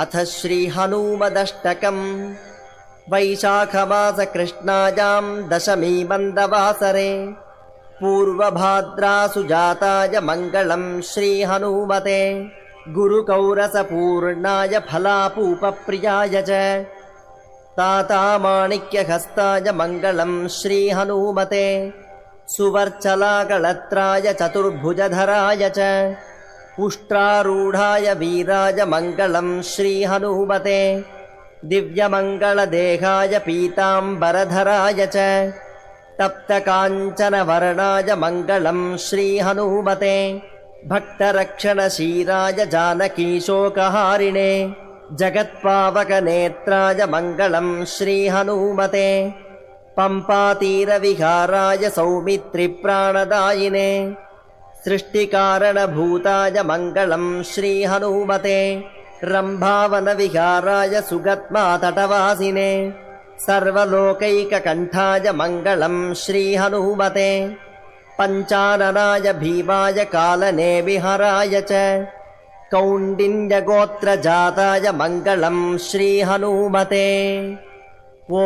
अथ श्रीहनूमदष्टकम् वैशाखमासकृष्णायां दशमी मन्दवासरे पूर्वभाद्रासु जाताय मङ्गलम् श्रीहनूमते गुरुकौरसपूर्णाय फलापूपप्रियाय च तातामाणिक्यहस्ताय मङ्गलम् श्रीहनूमते सुवर्चलागळत्राय चतुर्भुजधराय च उष्ट्रारूढाय वीराय मङ्गलम् श्रीहनूमते दिव्यमङ्गलदेहाय पीताम्बरधराय च तप्तकाञ्चनवर्णाय मङ्गलम् श्रीहनूमते भक्तरक्षणशीराय जानकीशोकहारिणे जगत्पावकनेत्राय मङ्गलम् श्रीहनूमते पम्पातीरविहाराय सौमित्रिप्राणदायिने सृष्टिकारणभूताय मङ्गलम् श्रीहनूमते। रम्भावनविहाराय सुगत्मातटवासिने सर्वलोकैककण्ठाय मङ्गलम् श्रीहनूमते। पञ्चाननाय भीमाय कालने विहराय च। कौण्डिन्यगोत्रजाताय मङ्गलम् श्रीहनूमते। ॐ